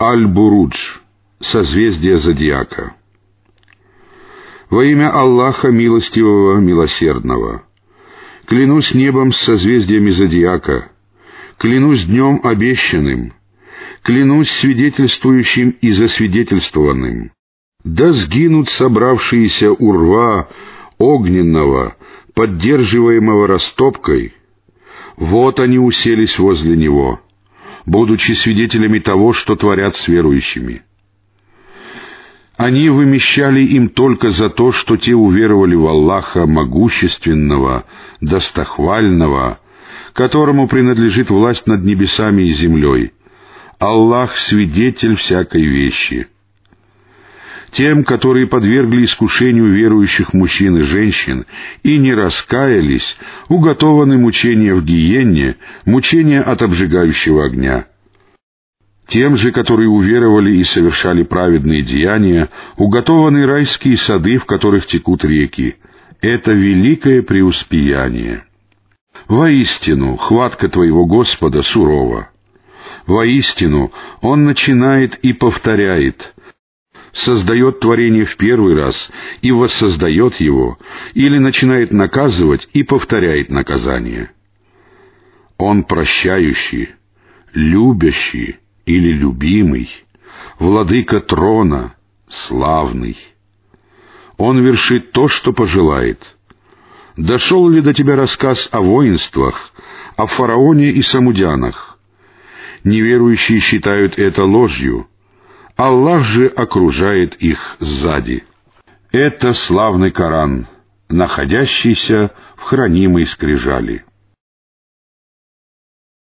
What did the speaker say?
Аль-Бурудж, созвездие Зодиака. Во имя Аллаха Милостивого, Милосердного. Клянусь небом с созвездиями Зодиака. Клянусь днем обещанным. Клянусь свидетельствующим и засвидетельствованным. Да сгинут собравшиеся урва огненного, поддерживаемого растопкой. Вот они уселись возле него — будучи свидетелями того, что творят с верующими. Они вымещали им только за то, что те уверовали в Аллаха могущественного, достохвального, которому принадлежит власть над небесами и землей. Аллах — свидетель всякой вещи — тем, которые подвергли искушению верующих мужчин и женщин и не раскаялись, уготованы мучения в гиенне, мучения от обжигающего огня. Тем же, которые уверовали и совершали праведные деяния, уготованы райские сады, в которых текут реки. Это великое преуспеяние. Воистину, хватка твоего Господа сурова. Воистину, Он начинает и повторяет, создает творение в первый раз и воссоздает его, или начинает наказывать и повторяет наказание. Он прощающий, любящий или любимый, владыка трона, славный. Он вершит то, что пожелает. Дошел ли до тебя рассказ о воинствах, о фараоне и самудянах? Неверующие считают это ложью — Аллах же окружает их сзади. Это славный Коран, находящийся в хранимой скрижали.